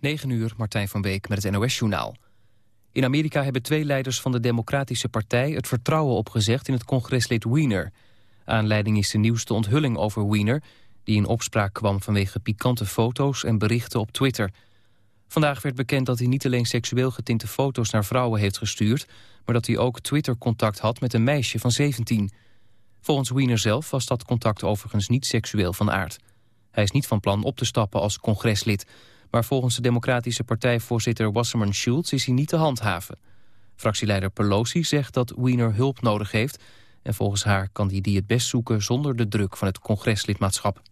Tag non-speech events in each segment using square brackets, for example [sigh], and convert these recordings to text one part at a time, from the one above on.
9 uur, Martijn van Beek met het NOS-journaal. In Amerika hebben twee leiders van de Democratische Partij... het vertrouwen opgezegd in het congreslid Wiener. Aanleiding is de nieuwste onthulling over Wiener... die in opspraak kwam vanwege pikante foto's en berichten op Twitter. Vandaag werd bekend dat hij niet alleen seksueel getinte foto's naar vrouwen heeft gestuurd... maar dat hij ook Twitter-contact had met een meisje van 17. Volgens Wiener zelf was dat contact overigens niet seksueel van aard. Hij is niet van plan op te stappen als congreslid... Maar volgens de Democratische Partijvoorzitter Wasserman Schultz is hij niet te handhaven. Fractieleider Pelosi zegt dat Wiener hulp nodig heeft... en volgens haar kan hij die het best zoeken zonder de druk van het congreslidmaatschap.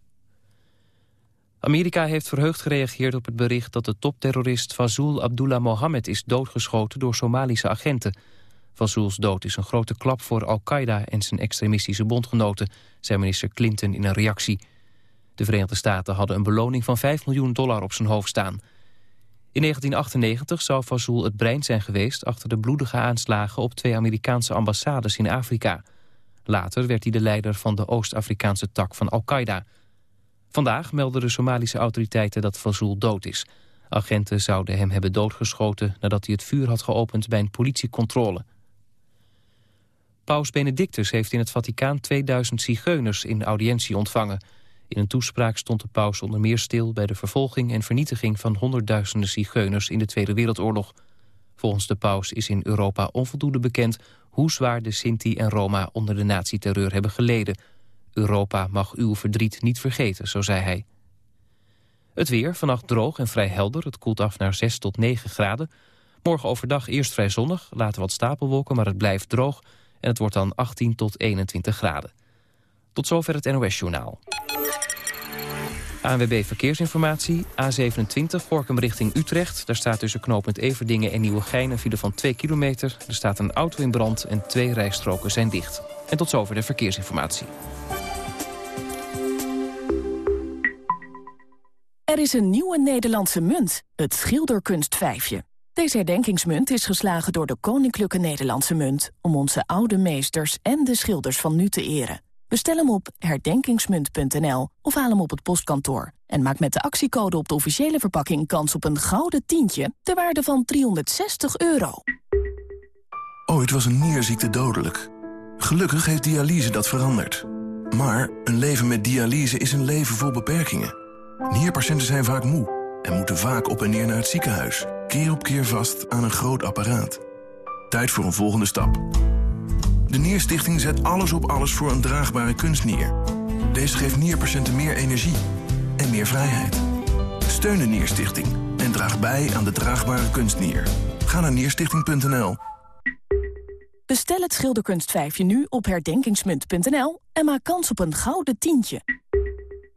Amerika heeft verheugd gereageerd op het bericht dat de topterrorist Fazul Abdullah Mohammed is doodgeschoten door Somalische agenten. Fazul's dood is een grote klap voor Al-Qaeda en zijn extremistische bondgenoten, zei minister Clinton in een reactie. De Verenigde Staten hadden een beloning van 5 miljoen dollar op zijn hoofd staan. In 1998 zou Fazul het brein zijn geweest achter de bloedige aanslagen op twee Amerikaanse ambassades in Afrika. Later werd hij de leider van de Oost-Afrikaanse tak van Al-Qaeda. Vandaag melden de Somalische autoriteiten dat Fazul dood is. Agenten zouden hem hebben doodgeschoten nadat hij het vuur had geopend bij een politiecontrole. Paus Benedictus heeft in het Vaticaan 2000 zigeuners in audiëntie ontvangen. In een toespraak stond de paus onder meer stil bij de vervolging en vernietiging van honderdduizenden zigeuners in de Tweede Wereldoorlog. Volgens de paus is in Europa onvoldoende bekend hoe zwaar de Sinti en Roma onder de nazi-terreur hebben geleden. Europa mag uw verdriet niet vergeten, zo zei hij. Het weer, vannacht droog en vrij helder. Het koelt af naar 6 tot 9 graden. Morgen overdag eerst vrij zonnig, later wat stapelwolken, maar het blijft droog. En het wordt dan 18 tot 21 graden. Tot zover het NOS-journaal. ANWB Verkeersinformatie, A27, Gorkum richting Utrecht. Daar staat tussen knooppunt Everdingen en Nieuwegein een file van 2 kilometer. Er staat een auto in brand en twee rijstroken zijn dicht. En tot zover de verkeersinformatie. Er is een nieuwe Nederlandse munt, het schilderkunstvijfje. Deze herdenkingsmunt is geslagen door de Koninklijke Nederlandse Munt... om onze oude meesters en de schilders van nu te eren. Bestel hem op herdenkingsmunt.nl of haal hem op het postkantoor. En maak met de actiecode op de officiële verpakking kans op een gouden tientje... ter waarde van 360 euro. Ooit was een nierziekte dodelijk. Gelukkig heeft dialyse dat veranderd. Maar een leven met dialyse is een leven vol beperkingen. Nierpatiënten zijn vaak moe en moeten vaak op en neer naar het ziekenhuis. Keer op keer vast aan een groot apparaat. Tijd voor een volgende stap. De Nierstichting zet alles op alles voor een draagbare kunstnier. Deze geeft nierpatiënten meer energie en meer vrijheid. Steun de Nierstichting en draag bij aan de draagbare kunstnier. Ga naar nierstichting.nl. Bestel het schilderkunstvijfje nu op herdenkingsmunt.nl... en maak kans op een gouden tientje.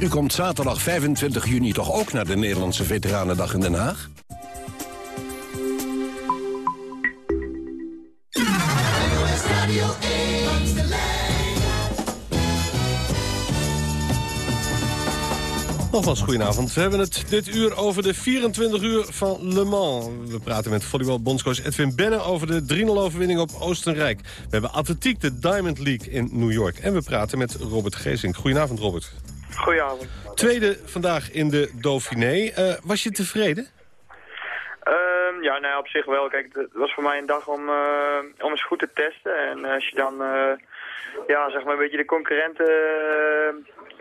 U komt zaterdag 25 juni toch ook naar de Nederlandse Veteranendag in Den Haag? Nogmaals, goedenavond. We hebben het dit uur over de 24 uur van Le Mans. We praten met volleybalbondscoach Edwin Benne over de 3-0-overwinning op Oostenrijk. We hebben atletiek, de Diamond League in New York. En we praten met Robert Geesink. Goedenavond, Robert. Goedenavond. Tweede vandaag in de Dauphiné. Uh, was je tevreden? Um, ja, nou, op zich wel. Kijk, het was voor mij een dag om, uh, om eens goed te testen. En als je dan, uh, ja, zeg maar een beetje de concurrenten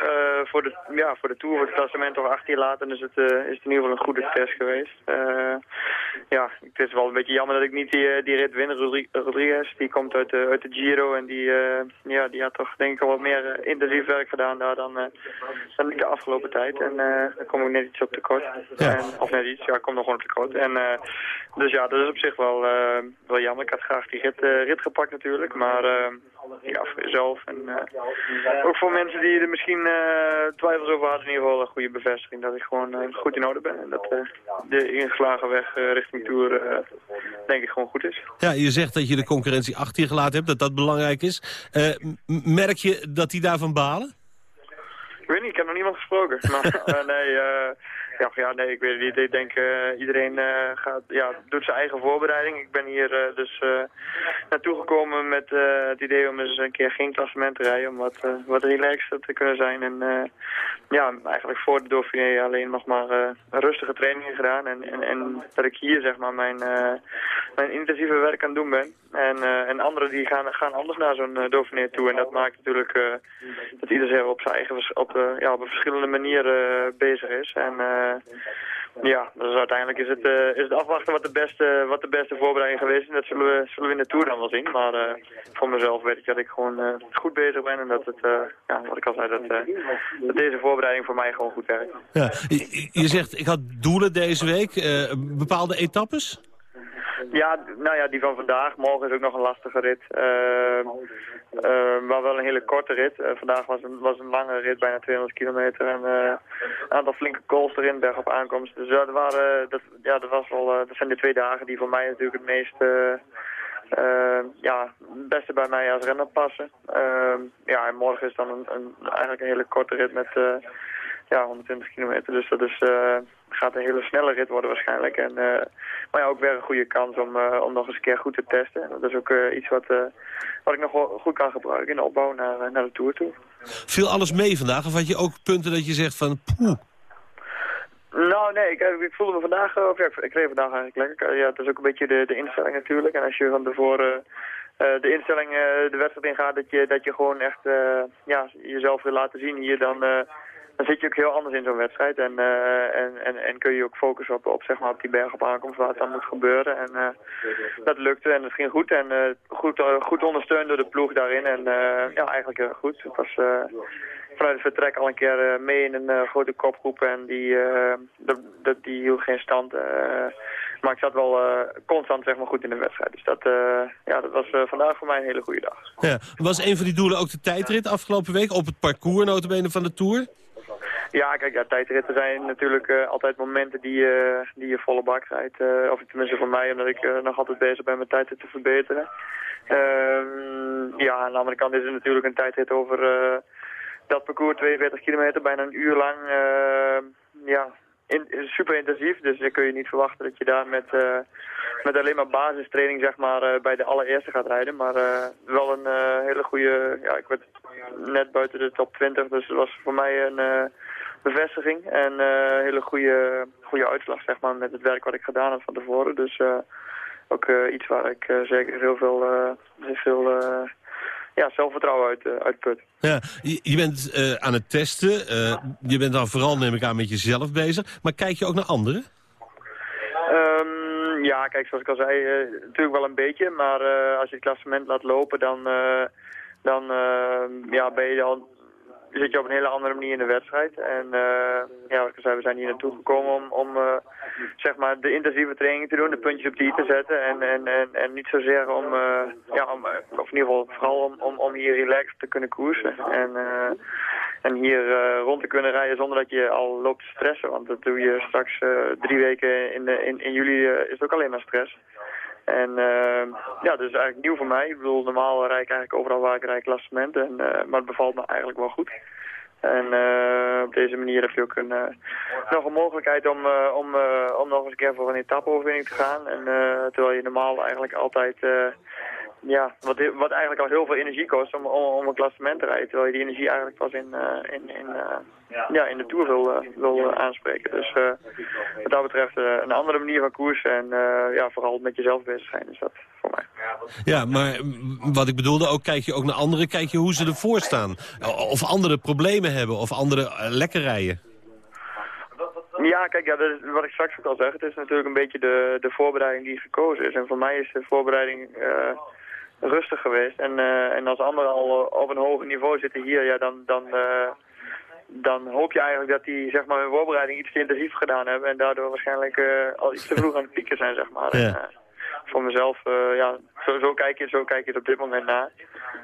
uh, voor, de, ja, voor de Tour, voor het klassement toch acht jaar later, is het, uh, is het in ieder geval een goede test geweest. Uh, ja, het is wel een beetje jammer dat ik niet die, eh, die rit win. Rodriguez, die komt uit de, uit de Giro en die, ja, die had toch denk ik al wat meer intensief werk gedaan daar dan, dan de afgelopen tijd. En dan kom ik net iets op tekort. Ja. En, of net iets, ja, ik kom nog gewoon op tekort. En, dus ja, dat is op zich wel, wel jammer. Ik had graag die rit, rit gepakt natuurlijk, maar ja, voor jezelf. En ook voor mensen die er misschien twijfels over hadden, in ieder geval een goede bevestiging dat ik gewoon goed in orde ben. En dat de ingeslagen weg richting Tour uh, denk ik gewoon goed is. Ja, je zegt dat je de concurrentie achter je gelaten hebt, dat dat belangrijk is. Uh, merk je dat die daarvan balen? Ik weet niet, ik heb nog niemand gesproken. [laughs] Maar uh, nee, ja, ja, nee, ik weet het niet. Ik denk uh, iedereen uh, gaat, ja, doet zijn eigen voorbereiding. Ik ben hier uh, dus naartoe gekomen met het idee om eens een keer geen klassement te rijden. Om wat, wat relaxter te kunnen zijn. En ja, eigenlijk voor de Dauphiné alleen nog maar een rustige trainingen gedaan. En, en, en dat ik hier zeg maar mijn, mijn intensieve werk aan het doen ben. En, en anderen die gaan, gaan anders naar zo'n Dauphiné toe. En dat maakt natuurlijk dat ieder op zijn eigen op, ja, op een verschillende manier bezig is. En ja, dus uiteindelijk is het, uh, is het afwachten wat de, beste, wat de beste voorbereiding geweest is. En dat zullen we, zullen we in de Tour dan wel zien. Maar uh, voor mezelf weet ik dat ik gewoon goed bezig ben. En dat het, ja, wat ik al zei, dat, dat, deze voorbereiding voor mij gewoon goed werkt. Ja, je, je zegt, ik had doelen deze week. bepaalde etappes? Ja, nou ja, die van vandaag. Morgen is ook nog een lastige rit. Uh, uh, maar wel een hele korte rit. Uh, vandaag was een, was een lange rit, bijna 200 kilometer. En een aantal flinke calls erin, berg op aankomst. Dus dat, waren, dat, ja, dat, was wel, dat zijn de twee dagen die voor mij natuurlijk het meest... ja, het beste bij mij als renner passen. Ehm, ja, en morgen is dan een, een, eigenlijk een hele korte rit met ja, 120 kilometer. Dus dat is, gaat een hele snelle rit worden waarschijnlijk. En, uh, maar ja, ook weer een goede kans om, uh, om nog eens een keer goed te testen. En dat is ook uh, iets wat, wat ik nog wel goed kan gebruiken in de opbouw naar, naar de Tour toe. Viel alles mee vandaag? Of had je ook punten dat je zegt van poeh? Nou, nee, ik, ik voelde me vandaag, of ja, ik reed vandaag eigenlijk lekker. Ja, het is ook een beetje de, de instelling natuurlijk. En als je van tevoren de instelling de wedstrijd ingaat, dat je, dat je gewoon echt ja, jezelf wil laten zien hier, dan dan zit je ook heel anders in zo'n wedstrijd. En, uh, en, en, en kun je ook focussen op, op, zeg maar, op die berg op aankomst waar het dan moet gebeuren. En uh, dat lukte en het ging goed. En uh, goed, goed ondersteund door de ploeg daarin. En ja, eigenlijk heel goed. Het was vanuit het vertrek al een keer mee in een grote kopgroep. En die, dat, die hield geen stand. maar ik zat wel constant zeg maar, goed in de wedstrijd. Dus dat, ja, dat was vandaag voor mij een hele goede dag. Ja, was een van die doelen ook de tijdrit afgelopen week op het parcours notabene van de Tour? Ja, kijk, ja, tijdritten zijn natuurlijk uh, altijd momenten die, uh, die je volle bak rijdt. Uh, of tenminste voor mij, omdat ik nog altijd bezig ben met tijdrit te verbeteren. Ehm, ja, aan de andere kant is het natuurlijk een tijdrit over dat parcours 42 kilometer, bijna een uur lang. ja, in, super intensief, dus dan kun je niet verwachten dat je daar met, met alleen maar basistraining zeg maar, bij de allereerste gaat rijden. Maar wel een hele goede, ja, ik werd net buiten de top 20, dus dat was voor mij een bevestiging en uh, hele goede, goede uitslag zeg maar, met het werk wat ik gedaan heb van tevoren. Dus uh, ook uh, iets waar ik zeker heel veel, heel veel ja, zelfvertrouwen uit, uitput. Ja, je, je bent aan het testen. je bent dan vooral, neem ik aan, met jezelf bezig. Maar kijk je ook naar anderen? Um, ja, kijk, zoals ik al zei, natuurlijk wel een beetje. Maar als je het klassement laat lopen, dan, dan ja, ben je al zit je op een hele andere manier in de wedstrijd. En uh, ja, wat ik zei, we zijn hier naartoe gekomen om, om uh, zeg maar de intensieve training te doen, de puntjes op die te zetten. En, en, en, en niet zozeer om, uh, ja, om, of in ieder geval vooral om, om, om hier relaxed te kunnen koersen. En, en hier rond te kunnen rijden zonder dat je al loopt te stressen. Want dat doe je straks drie weken in, de, in, in juli is het ook alleen maar stress. En uh, ja, is eigenlijk nieuw voor mij. Ik bedoel, normaal rijd ik eigenlijk overal waar ik rijd. En, uh, maar het bevalt me eigenlijk wel goed. En uh, op deze manier heb je ook een, nog een mogelijkheid om, om, om nog eens een keer voor een etappe-overwinning te gaan. En terwijl je normaal eigenlijk altijd ja, wat, wat eigenlijk al heel veel energie kost om, om, een klassement te rijden. Terwijl je die energie eigenlijk pas in, uh, in, in, uh, ja, in de Tour wil, uh, wil aanspreken. Dus wat dat betreft een andere manier van koersen en ja, vooral met jezelf bezig zijn is dat voor mij. Ja, maar wat ik bedoelde, ook kijk je ook naar anderen, kijk je hoe ze ervoor staan. Of andere problemen hebben of andere lekker rijden. Ja, kijk, ja, dat is wat ik straks ook al zeg. Het is natuurlijk een beetje de, de voorbereiding die gekozen is. En voor mij is de voorbereiding uh, rustig geweest. En, uh, en als anderen al op een hoger niveau zitten hier, ja, dan, dan, uh, dan hoop je eigenlijk dat die zeg maar, hun voorbereiding iets te intensief gedaan hebben. En daardoor waarschijnlijk al iets te vroeg aan het pieken zijn, zeg maar. Ja. En, voor mezelf, ja, zo, zo, kijk je, zo kijk je het op dit moment naar.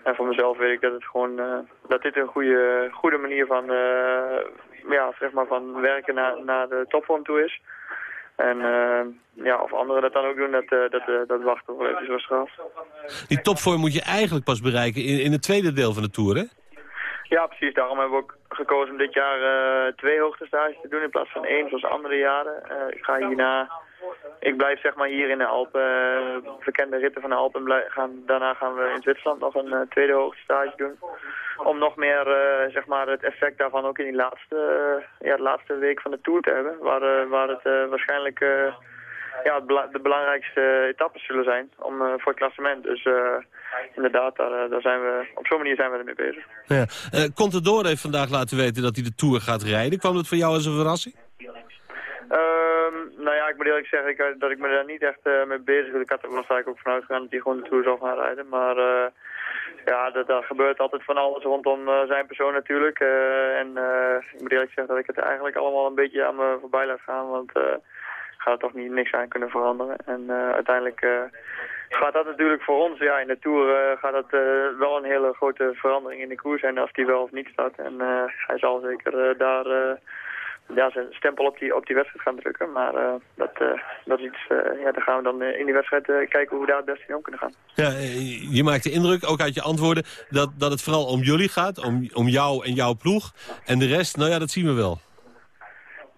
En voor mezelf weet ik dat, het gewoon, dat dit een goede, goede manier van ja, zeg maar van werken naar, naar de topvorm toe is. En uh, ja, of anderen dat dan ook doen, dat, uh, dat, uh, dat wachten we wel even gehad. Die topvorm moet je eigenlijk pas bereiken in, in het tweede deel van de Tour, hè? Ja, precies. Daarom hebben we ook gekozen om dit jaar twee hoogtestages te doen in plaats van één, zoals andere jaren. ik ga hierna ik blijf zeg maar hier in de Alpen, bekende ritten van de Alpen. Gaan, daarna gaan we in Zwitserland nog een uh, tweede hoogtestage doen. Om nog meer uh, zeg maar het effect daarvan ook in die laatste, uh, ja, de laatste week van de Tour te hebben. Waar, waar het waarschijnlijk ja, de belangrijkste etappes zullen zijn om, voor het klassement. Dus inderdaad, daar, daar zijn we, op zo'n manier zijn we ermee bezig. Ja. Contador heeft vandaag laten weten dat hij de Tour gaat rijden. Kwam dat voor jou als een verrassing? Um, nou ja, ik moet eerlijk zeggen ik, dat ik me daar niet echt uh, mee bezig ben. Ik had er waarschijnlijk ook vanuit gegaan dat hij gewoon de Tour zou gaan rijden. Maar uh, ja, dat, gebeurt altijd van alles rondom zijn persoon natuurlijk. en ik moet eerlijk zeggen dat ik het eigenlijk allemaal een beetje aan me voorbij laat gaan. Want gaat er toch niet niks aan kunnen veranderen. En uiteindelijk gaat dat natuurlijk voor ons, ja, in de Tour gaat dat wel een hele grote verandering in de koers zijn als die wel of niet staat. En hij zal zeker daar ja, zijn stempel op die, op die wedstrijd gaan drukken. Maar uh, dat, uh, dat is iets, uh, ja, daar gaan we dan in die wedstrijd kijken hoe we daar het beste mee om kunnen gaan. Ja, je maakt de indruk, ook uit je antwoorden, dat, dat het vooral om jullie gaat, om, om jou en jouw ploeg. En de rest, nou ja, dat zien we wel.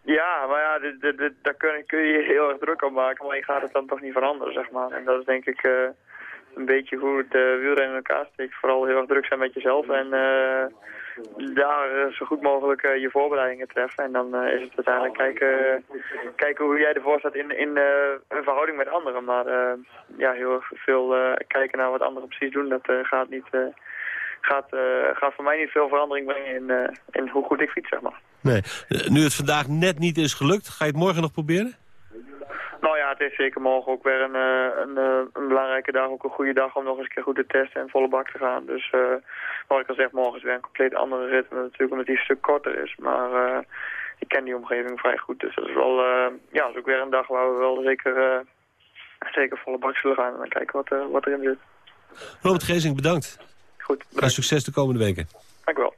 Ja, maar ja, dit, dit, dit, daar kun, kun je heel erg druk op maken, maar je gaat het dan toch niet veranderen, zeg maar. En dat is denk ik een beetje hoe het wielrennen in elkaar steekt. Vooral heel erg druk zijn met jezelf en daar eh, zo goed mogelijk eh, je voorbereidingen treffen. En dan eh, is het uiteindelijk kijken, kijken hoe jij ervoor staat in, in een verhouding met anderen. Maar ja, heel erg veel kijken naar wat anderen precies doen, dat gaat niet gaat, gaat voor mij niet veel verandering brengen in, in hoe goed ik fiets, zeg maar. Nee. Nu het vandaag net niet is gelukt, ga je het morgen nog proberen? Nou ja, het is zeker morgen ook weer een, een, een, belangrijke dag, ook een goede dag om nog eens een keer goed te testen en volle bak te gaan. Dus wat ik al zeg, morgen is weer een compleet andere rit. Natuurlijk omdat die een stuk korter is. Maar uh, ik ken die omgeving vrij goed. Dus dat is wel, uh, ja, dat is ook weer een dag waar we wel zeker, zeker volle bak zullen gaan. En dan kijken wat, wat erin zit. Robert Gezing, bedankt. Goed, bedankt. En succes de komende weken. Dank u wel.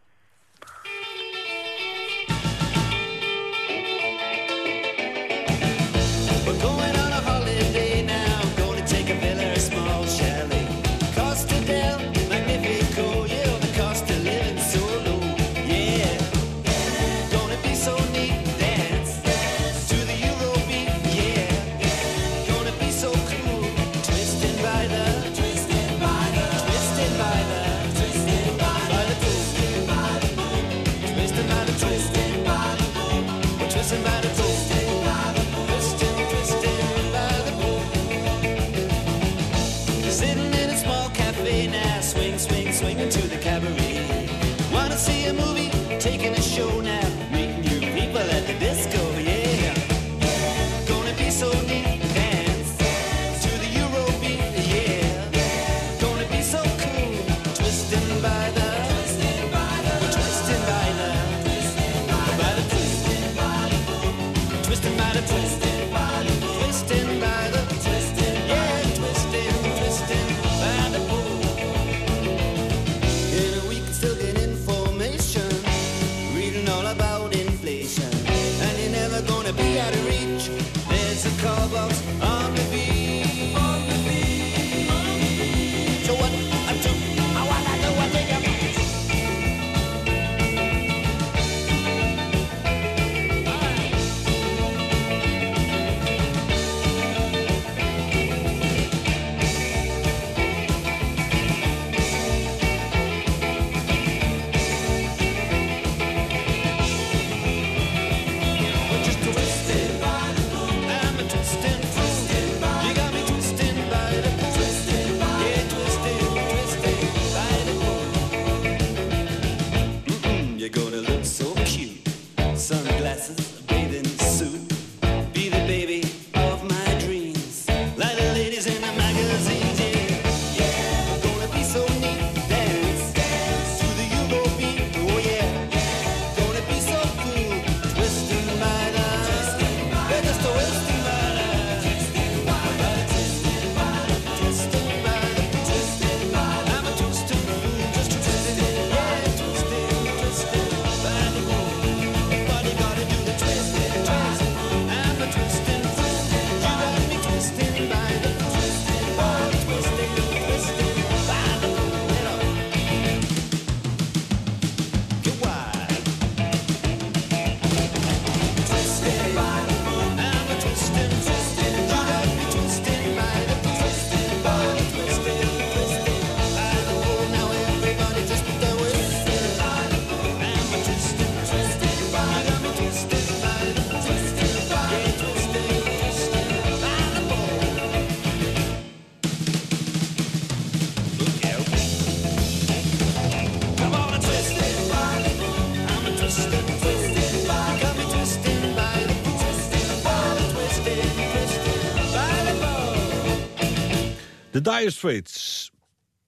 Dire Straits,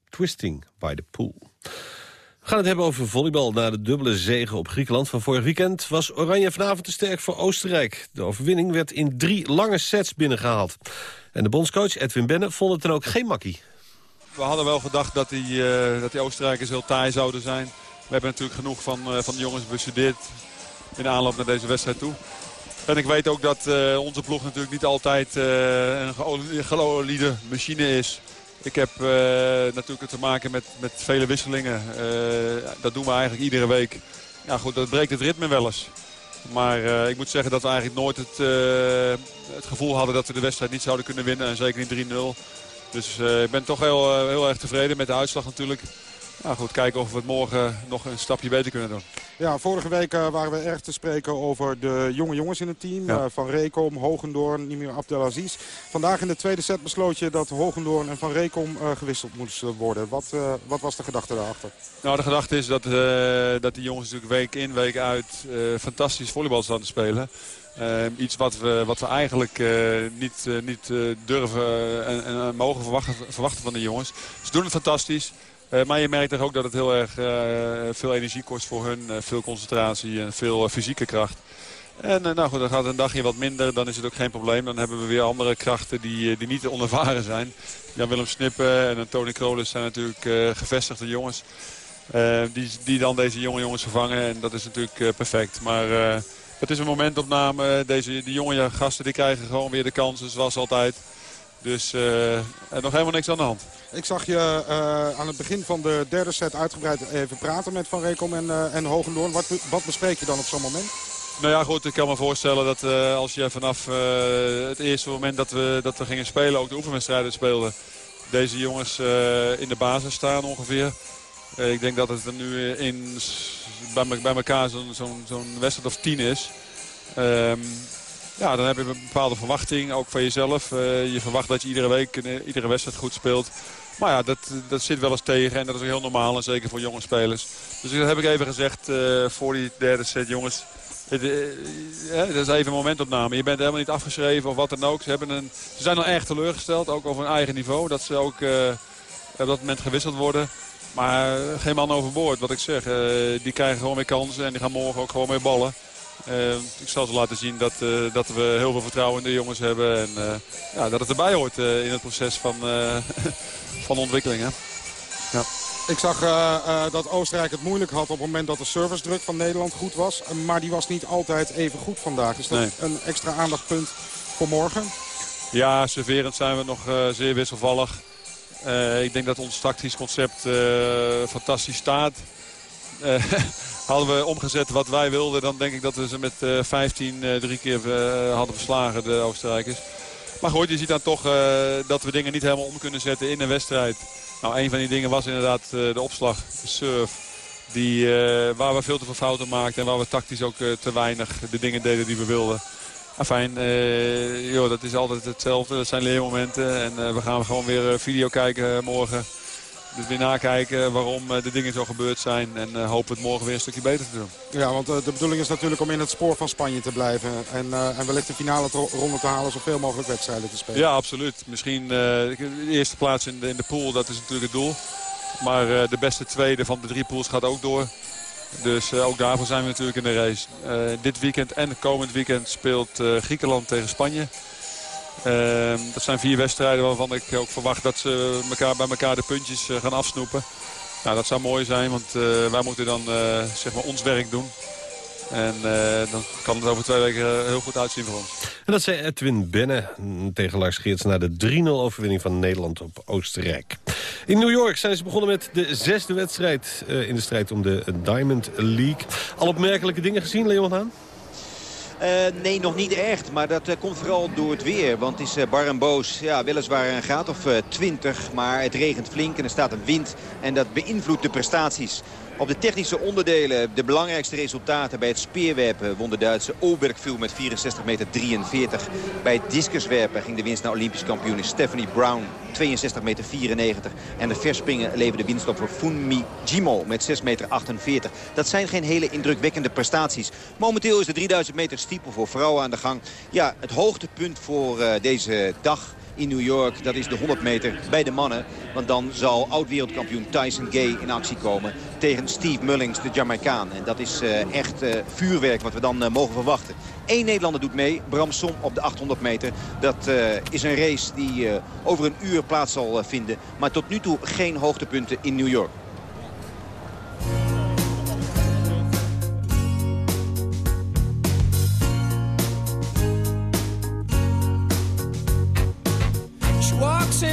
Twisting by the Pool. We gaan het hebben over volleybal. Na de dubbele zege op Griekenland van vorig weekend... was Oranje vanavond te sterk voor Oostenrijk. De overwinning werd in drie lange sets binnengehaald. En de bondscoach Edwin Benne vond het dan ook geen makkie. We hadden wel gedacht dat die, uh, dat die Oostenrijkers heel taai zouden zijn. We hebben natuurlijk genoeg van, uh, van de jongens bestudeerd in de aanloop naar deze wedstrijd toe. En ik weet ook dat uh, onze ploeg natuurlijk niet altijd een geoliede machine is. Ik heb uh, natuurlijk te maken met, met vele wisselingen. Uh, dat doen we eigenlijk iedere week. Ja goed, dat breekt het ritme wel eens. Maar uh, ik moet zeggen dat we eigenlijk nooit het, het gevoel hadden dat we de wedstrijd niet zouden kunnen winnen. En zeker niet 3-0. Dus ik ben toch heel, heel erg tevreden met de uitslag natuurlijk. Nou goed, kijken of we het morgen nog een stapje beter kunnen doen. Ja, vorige week uh, waren we erg te spreken over de jonge jongens in het team. Ja. Uh, van Rekom, Hogendoorn, niet meer Abdelaziz. Vandaag in de tweede set besloot je dat Hogendoorn en Van Rekom uh, gewisseld moesten worden. Wat, wat, was de gedachte daarachter? Nou, de gedachte is dat, dat die jongens natuurlijk week in, week uit fantastisch volleybal staan te spelen. iets wat we, wat we eigenlijk niet, niet durven en, en mogen verwachten, verwachten van de jongens. Ze doen het fantastisch. Uh, maar je merkt ook dat het heel erg uh, veel energie kost voor hun. Uh, veel concentratie en veel fysieke kracht. En nou goed, dan gaat een dagje wat minder. Dan is het ook geen probleem. Dan hebben we weer andere krachten die, die niet onervaren zijn. Jan-Willem Snippen en Tony Krolis zijn natuurlijk gevestigde jongens. die, die dan deze jonge jongens vervangen. En dat is natuurlijk perfect. Maar het is een momentopname. Deze, die jonge gasten die krijgen gewoon weer de kansen zoals altijd. Dus nog helemaal niks aan de hand. Ik zag je uh, aan het begin van de derde set uitgebreid even praten met Van Rekom en, uh, en Hogendoorn. Wat, wat bespreek je dan op zo'n moment? Nou ja, goed, ik kan me voorstellen dat uh, als je vanaf het eerste moment dat we, dat we gingen spelen, ook de oefenwedstrijden speelden, deze jongens in de basis staan ongeveer. ik denk dat het er nu in, bij, bij elkaar zo'n wedstrijd of tien is. Um, ja, dan heb je een bepaalde verwachting, ook van jezelf. je verwacht dat je iedere week, iedere wedstrijd goed speelt. Maar ja, dat, dat zit wel eens tegen en dat is heel normaal. En zeker voor jonge spelers. Dus dat heb ik even gezegd uh, voor die derde set, jongens. Het, ja, dat is even een momentopname. Je bent helemaal niet afgeschreven of wat dan ook. Ze, hebben een, ze zijn al erg teleurgesteld, ook over hun eigen niveau. Dat ze ook op dat moment gewisseld worden. Maar geen man overboord, wat ik zeg. die krijgen gewoon weer kansen en die gaan morgen ook gewoon weer ballen. Uh, ik zal ze laten zien dat, uh, dat we heel veel vertrouwen in de jongens hebben. En uh, ja, dat het erbij hoort in het proces van, [laughs] van ontwikkeling. Hè? Ja. Ik zag dat Oostenrijk het moeilijk had op het moment dat de servicedruk van Nederland goed was. maar die was niet altijd even goed vandaag. Is dat nee. een extra aandachtpunt voor morgen? Ja, serverend zijn we nog zeer wisselvallig. ik denk dat ons tactisch concept fantastisch staat. [laughs] Hadden we omgezet wat wij wilden, dan denk ik dat we ze met uh, 15 uh, drie keer uh, hadden verslagen, de Oostenrijkers. Maar goed, je ziet dan toch dat we dingen niet helemaal om kunnen zetten in een wedstrijd. Nou, een van die dingen was inderdaad de opslag, de surf. Die, waar we veel te veel fouten maakten en waar we tactisch ook te weinig de dingen deden die we wilden. Fijn, joh, dat is altijd hetzelfde. Dat zijn leermomenten. En we gaan gewoon weer video kijken morgen. Dus weer nakijken waarom eh, de dingen zo gebeurd zijn. En uh, hopen het morgen weer een stukje beter te doen. Ja, want uh, de bedoeling is natuurlijk om in het spoor van Spanje te blijven. En, uh, en wellicht de finale ronde te halen. Zoveel mogelijk wedstrijden te spelen. Ja, absoluut. Misschien de eerste plaats in de, in de pool, dat is natuurlijk het doel. Maar de beste tweede van de drie pools gaat ook door. Dus ook daarvoor zijn we natuurlijk in de race. dit weekend en komend weekend speelt Griekenland tegen Spanje. Uh, dat zijn vier wedstrijden waarvan ik ook verwacht dat ze elkaar, bij elkaar de puntjes uh, gaan afsnoepen. Nou, dat zou mooi zijn, want uh, wij moeten dan uh, zeg maar ons werk doen. En dan kan het over twee weken heel goed uitzien voor ons. En dat zei Edwin Benne tegen Lars Geerts... na de 3-0 overwinning van Nederland op Oostenrijk. In New York zijn ze begonnen met de zesde wedstrijd... in de strijd om de Diamond League. Al opmerkelijke dingen gezien, Leon Haan? Uh, nee, nog niet echt. Maar dat uh, komt vooral door het weer. Want het is uh, bar en boos. Ja, weliswaar een graad of 20. Maar het regent flink en er staat een wind. En dat beïnvloedt de prestaties. Op de technische onderdelen, de belangrijkste resultaten bij het speerwerpen won de Duitse Obergvul met 64 meter 43. Bij het discuswerpen ging de winst naar Olympisch kampioen Stephanie Brown, 62 meter 94. En de verspringen leverde winst op voor Funmi Jimo met 6 meter 48. Dat zijn geen hele indrukwekkende prestaties. Momenteel is de 3000 meter stiepel voor vrouwen aan de gang. Ja, het hoogtepunt voor uh, deze dag in New York. Dat is de 100 meter bij de mannen. Want dan zal oud-wereldkampioen Tyson Gay in actie komen tegen Steve Mullings, de Jamaicaan. En dat is uh, echt uh, vuurwerk wat we dan uh, mogen verwachten. Eén Nederlander doet mee, Bram Som op de 800 meter. Dat is een race die over een uur plaats zal vinden. Maar tot nu toe geen hoogtepunten in New York.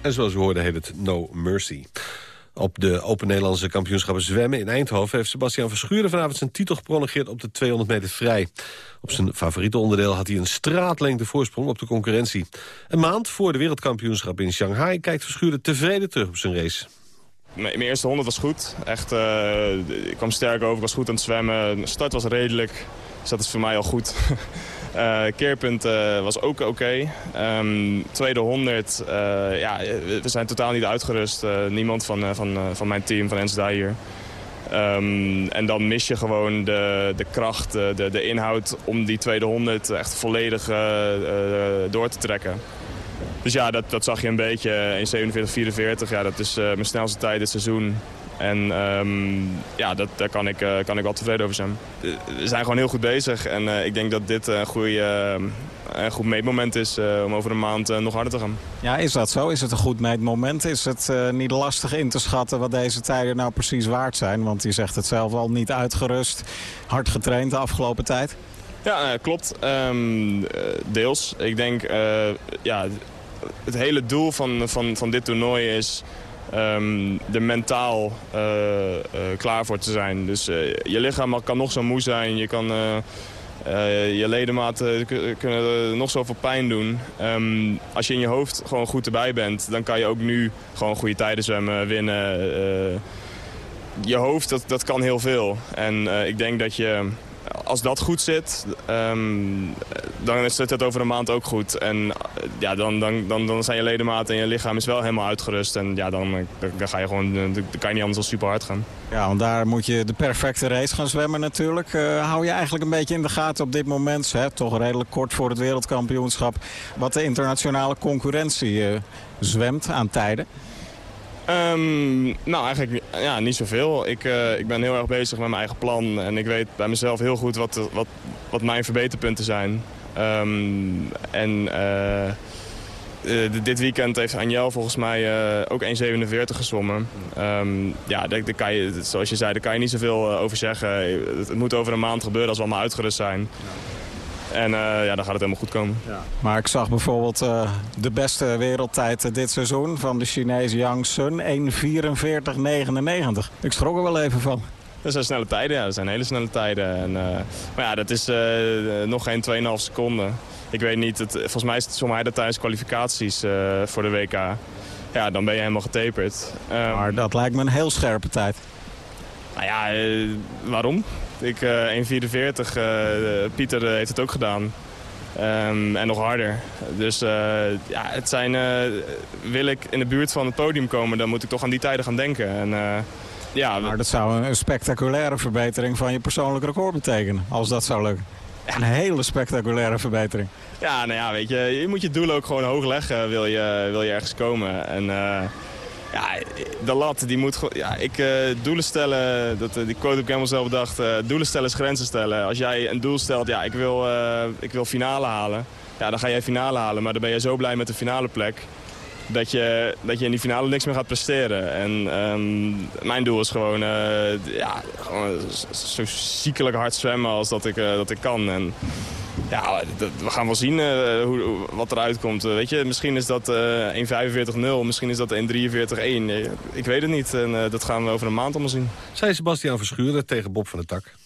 En zoals we hoorden heet het No Mercy. Op de Open Nederlandse kampioenschappen zwemmen in Eindhoven... heeft Sebastian Verschuren vanavond zijn titel geprolongeerd op de 200 meter vrij. Op zijn favoriete onderdeel had hij een straatlengte voorsprong op de concurrentie. Een maand voor de wereldkampioenschap in Shanghai... kijkt Verschuren tevreden terug op zijn race. Mijn eerste 100 was goed. Echt, uh, ik kwam sterk over, was goed aan het zwemmen. De start was redelijk, dus dat is voor mij al goed. [laughs] Uh, keerpunt uh, was ook oké. Um, tweede 100, uh, ja, we zijn totaal niet uitgerust. niemand van, van, van mijn team, van Ens hier. Um, en dan mis je gewoon de, de kracht, de, de inhoud om die tweede 100 echt volledig door te trekken. Dus ja, dat, dat zag je een beetje in 47-44. Ja, dat is mijn snelste tijd dit seizoen. En um, ja, dat, daar kan ik, uh, kan ik wel tevreden over zijn. We zijn gewoon heel goed bezig. En uh, ik denk dat dit een, goede, uh, een goed meetmoment is om over een maand nog harder te gaan. Ja, is dat zo? Is het een goed meetmoment? Is het niet lastig in te schatten wat deze tijden nou precies waard zijn? Want je zegt het zelf al, niet uitgerust, hard getraind de afgelopen tijd. Ja, klopt. Um, deels. Ik denk, ja, het hele doel van, van, van dit toernooi is um, er mentaal uh, uh, klaar voor te zijn. Dus uh, je lichaam kan nog zo moe zijn, je kan... je ledematen kunnen nog zoveel pijn doen. Um, als je in je hoofd gewoon goed erbij bent, dan kan je ook nu gewoon goede tijden zwemmen, winnen. je hoofd, dat, dat kan heel veel. En ik denk dat je als dat goed zit, um, dan zit het over een maand ook goed. En ja, dan, dan, dan, dan zijn je ledematen en je lichaam is wel helemaal uitgerust. En ja, dan, dan, ga je gewoon, dan kan je niet anders dan super hard gaan. Ja, want daar moet je de perfecte race gaan zwemmen natuurlijk. Hou je eigenlijk een beetje in de gaten op dit moment, hè, toch redelijk kort voor het wereldkampioenschap, wat de internationale concurrentie zwemt aan tijden? Ehm, nou, eigenlijk ja, niet zoveel. Ik, eh, ik ben heel erg bezig met mijn eigen plan. En ik weet bij mezelf heel goed wat, wat, wat mijn verbeterpunten zijn. Ehm, en eh, eh, dit weekend heeft Anjel volgens mij ook 1,47 gezwommen. Ehm, ja, daar, kan je, zoals je zei, daar kan je niet zoveel over zeggen. Het, moet over een maand gebeuren als we allemaal uitgerust zijn. En uh, ja, dan gaat het helemaal goed komen. Ja. Maar ik zag bijvoorbeeld uh, de beste wereldtijd dit seizoen van de Chinese Yang Sun. 1.44.99. Ik schrok er wel even van. Dat zijn snelle tijden, ja. Dat zijn hele snelle tijden. En, uh, maar ja, dat is nog geen 2,5 seconden. Ik weet niet, het, volgens mij is het voor mij dat tijdens kwalificaties voor de WK. Ja, dan ben je helemaal getaperd. Um, maar dat lijkt me een heel scherpe tijd. Nou ja, waarom? Ik, uh, 1,44. Uh, Pieter heeft het ook gedaan. Um, en nog harder. Dus uh, ja, het zijn, uh, wil ik in de buurt van het podium komen, dan moet ik toch aan die tijden gaan denken. En, uh, ja, maar dat zou een spectaculaire verbetering van je persoonlijk record betekenen, als dat zou lukken. Een hele spectaculaire verbetering. Ja, nou ja, weet je, je moet je doel ook gewoon hoog leggen, wil je, wil je ergens komen. En ja, de lat, die moet ja, ik uh, doelen stellen, dat, uh, die quote heb ik helemaal zelf bedacht. Uh, doelen stellen is grenzen stellen. Als jij een doel stelt, ja, ik wil, ik wil finale halen. Ja, dan ga jij finale halen, maar dan ben je zo blij met de finale plek. Dat je, dat je in die finale niks meer gaat presteren. En um, mijn doel is gewoon, ja, gewoon zo ziekelijk hard zwemmen als dat ik, dat ik kan. En, ja, we gaan wel zien uh, hoe, wat eruit komt. Uh, weet je, misschien is dat uh, 1.45.0, misschien is dat 1.43.1. Ik weet het niet en dat gaan we over een maand allemaal zien. Zij Sebastian Verschuren tegen Bob van der Tak.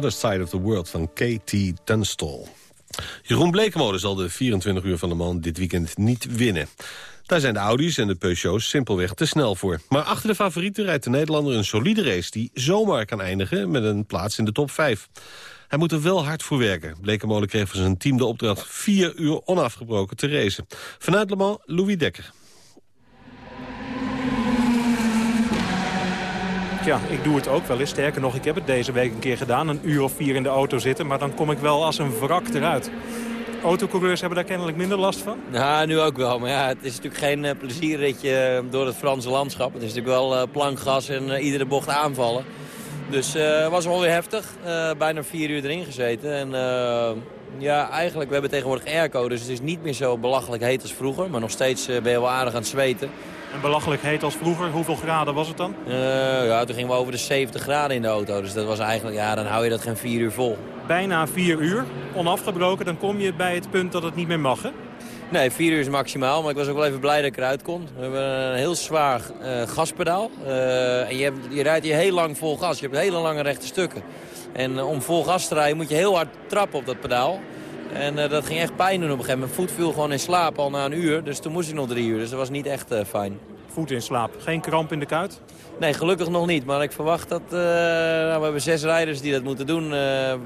Other Side of the World van K.T. Tunstall. Jeroen Blekemolen zal de 24 uur van Le Mans dit weekend niet winnen. Daar zijn de Audi's en de Peugeots simpelweg te snel voor. Maar achter de favorieten rijdt de Nederlander een solide race... die zomaar kan eindigen met een plaats in de top 5. Hij moet er wel hard voor werken. Blekemolen kreeg van zijn team de opdracht vier uur onafgebroken te racen. Vanuit Le Mans, Louis Dekker. Ja, ik doe het ook wel eens. Sterker nog, ik heb het deze week een keer gedaan. Een uur of vier in de auto zitten. Maar dan kom ik wel als een wrak eruit. Autocoureurs hebben daar kennelijk minder last van? Ja, nu ook wel. Maar ja, het is natuurlijk geen uh, plezierritje door het Franse landschap. Het is natuurlijk wel uh, plankgas en uh, iedere bocht aanvallen. Dus het was wel weer heftig. bijna vier uur erin gezeten. En ja, eigenlijk, we hebben tegenwoordig airco. Dus het is niet meer zo belachelijk heet als vroeger. Maar nog steeds ben je wel aardig aan het zweten. En belachelijk heet als vroeger. Hoeveel graden was het dan? Uh, ja, toen gingen we over de 70 graden in de auto. Dus dat was eigenlijk, ja, dan hou je dat geen vier uur vol. Bijna vier uur, onafgebroken. Dan kom je bij het punt dat het niet meer mag, hè? Nee, vier uur is maximaal. Maar ik was ook wel even blij dat ik eruit kon. We hebben een heel zwaar uh, gaspedaal. Uh, en je, hebt, je rijdt hier heel lang vol gas. Je hebt hele lange rechte stukken. En om vol gas te rijden moet je heel hard trappen op dat pedaal. En uh, dat ging echt pijn doen op een gegeven moment. Mijn voet viel gewoon in slaap al na een uur. Dus toen moest ik nog drie uur. Dus dat was niet echt uh, fijn. Voet in slaap. Geen kramp in de kuit? Nee, gelukkig nog niet. Maar ik verwacht dat... Uh, nou, we hebben zes rijders die dat moeten doen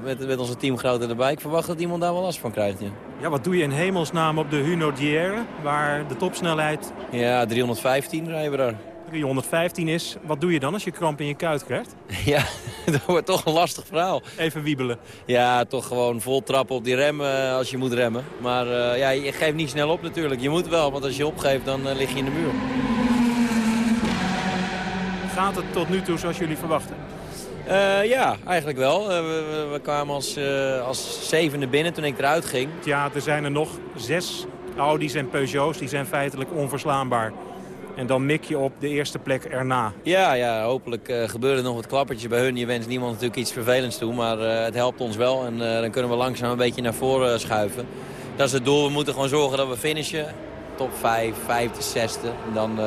met, met onze teamgenoten erbij. Ik verwacht dat iemand daar wel last van krijgt. Ja, ja wat doe je in hemelsnaam op de Hunaudière, waar de topsnelheid... Ja, 315 rijden we daar. 315 is, wat doe je dan als je kramp in je kuit krijgt? [laughs] Ja, dat wordt toch een lastig verhaal. Even wiebelen. Ja, toch gewoon vol trappen op die remmen als je moet remmen. Maar uh, ja, je geeft niet snel op natuurlijk. Je moet wel, want als je opgeeft dan uh, lig je in de muur. Gaat het tot nu toe zoals jullie verwachten? Uh, ja, eigenlijk wel. We, we, we, kwamen als, als zevende binnen toen ik eruit ging. Ja, er zijn er nog zes Audi's en Peugeots. Die zijn feitelijk onverslaanbaar. En dan mik je op de eerste plek erna. Ja, ja hopelijk uh, gebeuren er nog wat klappertjes bij hun. Je wenst niemand natuurlijk iets vervelends toe, maar uh, het helpt ons wel. En uh, dan kunnen we langzaam een beetje naar voren schuiven. Dat is het doel. We moeten gewoon zorgen dat we finishen. Top 5, 5e, 6e. Dan,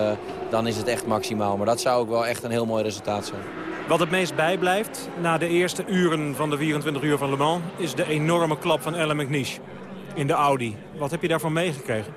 dan is het echt maximaal. Maar dat zou ook wel echt een heel mooi resultaat zijn. Wat het meest bijblijft na de eerste uren van de 24 uur van Le Mans... is de enorme klap van Ellen McNish in de Audi. Wat heb je daarvan meegekregen?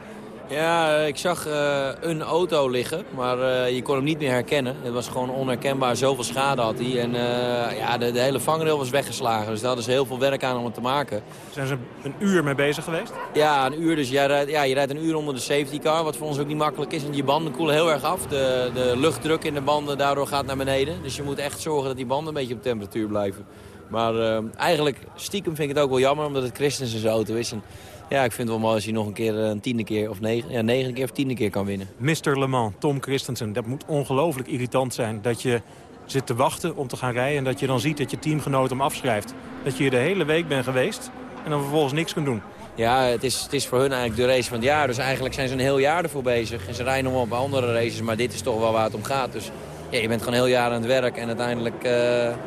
Ja, ik zag uh, een auto liggen, maar uh, je kon hem niet meer herkennen. Het was gewoon onherkenbaar, zoveel schade had hij. En uh, ja, de, de, hele vangrail was weggeslagen, dus daar hadden ze heel veel werk aan om het te maken. Zijn ze een uur mee bezig geweest? Ja, een uur. Dus jij rijdt, ja, je rijdt een uur onder de safety car, wat voor ons ook niet makkelijk is. En je banden koelen heel erg af. De, de luchtdruk in de banden daardoor gaat naar beneden. Dus je moet echt zorgen dat die banden een beetje op temperatuur blijven. Maar eigenlijk, stiekem vind ik het ook wel jammer, omdat het Christensen's auto is. En, ja, ik vind het wel mooi als hij nog een keer een tiende keer of negen, ja, negen keer of tiende keer kan winnen. Mr. Le Mans, Tom Christensen. Dat moet ongelooflijk irritant zijn dat je zit te wachten om te gaan rijden... en dat je dan ziet dat je teamgenoot hem afschrijft. Dat je hier de hele week bent geweest en dan vervolgens niks kunt doen. Ja, het is, het is voor hun eigenlijk de race van het jaar. Dus eigenlijk zijn ze een heel jaar ervoor bezig. En ze rijden nog wel op andere races, maar dit is toch wel waar het om gaat. Dus ja, je bent gewoon een heel jaar aan het werk en uiteindelijk uh,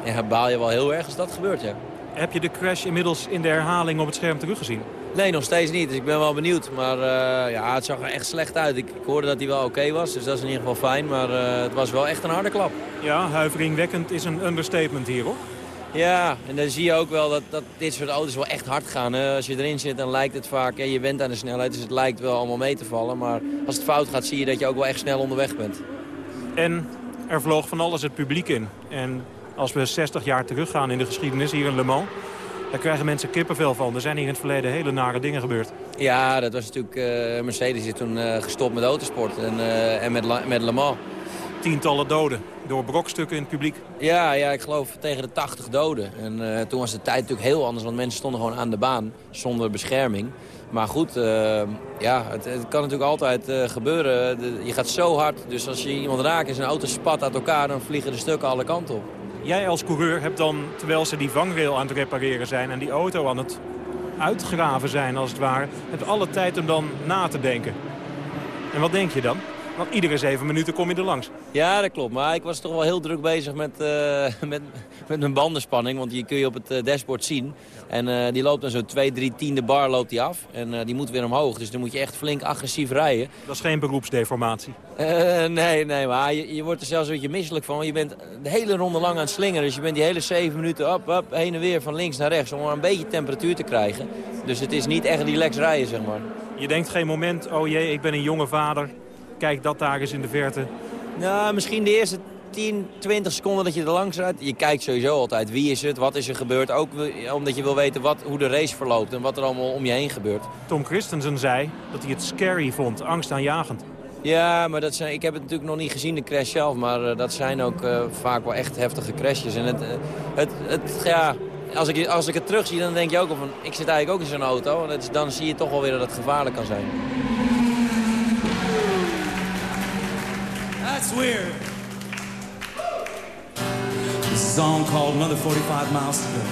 ja, baal je wel heel erg als dat gebeurt, ja. Heb je de crash inmiddels in de herhaling op het scherm teruggezien? Nee, nog steeds niet. Dus ik ben wel benieuwd. Maar uh, ja, het zag er echt slecht uit. Ik, ik hoorde dat hij wel oké okay was, dus dat is in ieder geval fijn. Maar uh, het was wel echt een harde klap. Ja, huiveringwekkend is een understatement hier, hoor. Ja, en dan zie je ook wel dat, dat dit soort auto's wel echt hard gaan. Hè? Als je erin zit, dan lijkt het vaak... Ja, je bent aan de snelheid, dus het lijkt wel allemaal mee te vallen. Maar als het fout gaat, zie je dat je ook wel echt snel onderweg bent. En er vloog van alles het publiek in. En als we 60 jaar teruggaan in de geschiedenis hier in Le Mans... Daar krijgen mensen kippenvel van. Er zijn hier in het verleden hele nare dingen gebeurd. Ja, dat was natuurlijk... Uh, Mercedes is toen uh, gestopt met autosport en, uh, en met, met Le Mans. Tientallen doden door brokstukken in het publiek. Ja, ja ik geloof tegen de 80 doden. En toen was de tijd natuurlijk heel anders, want mensen stonden gewoon aan de baan zonder bescherming. Maar goed, ja, het, het, kan natuurlijk altijd gebeuren. De, je gaat zo hard, dus als je iemand raakt en zijn auto spat uit elkaar... dan vliegen de stukken alle kanten op. Jij als coureur hebt dan, terwijl ze die vangrail aan het repareren zijn... en die auto aan het uitgraven zijn als het ware... hebt alle tijd om dan na te denken. En wat denk je dan? Want iedere zeven minuten kom je er langs. Ja, dat klopt. Maar ik was toch wel heel druk bezig met, eh, [laughs] met, met mijn bandenspanning. Want die kun je op het eh, dashboard zien. En eh, die loopt dan zo 2, 3 tiende bar loopt die af. En die moet weer omhoog. Dus dan moet je echt flink agressief rijden. Dat is geen beroepsdeformatie. Nee, nee, maar je, je wordt er zelfs een beetje misselijk van. Want je bent de hele ronde lang aan het slingeren. Dus je bent die hele zeven minuten op, op, heen en weer van links naar rechts. Om maar een beetje temperatuur te krijgen. Dus het is niet echt relaxed rijden, zeg maar. Je denkt geen moment, oh jee, ik ben een jonge vader. Kijk, dat daar is in de verte. Nou, misschien de eerste 10, 20 seconden dat je er langs rijdt. Je kijkt sowieso altijd wie is het, wat is er gebeurd. Ook omdat je wil weten wat, hoe de race verloopt en wat er allemaal om je heen gebeurt. Tom Christensen zei dat hij het scary vond, angstaanjagend. Ja, maar dat zijn, ik heb het natuurlijk nog niet gezien, de crash zelf. Maar uh, dat zijn ook uh, vaak wel echt heftige crashes. En het, uh, het, het, ja, als, ik, als ik het terugzie, dan denk je ook van... ik zit eigenlijk ook in zo'n auto. En dan zie je toch wel weer dat het gevaarlijk kan zijn. That's weird. This song called Another 45 Miles to Go.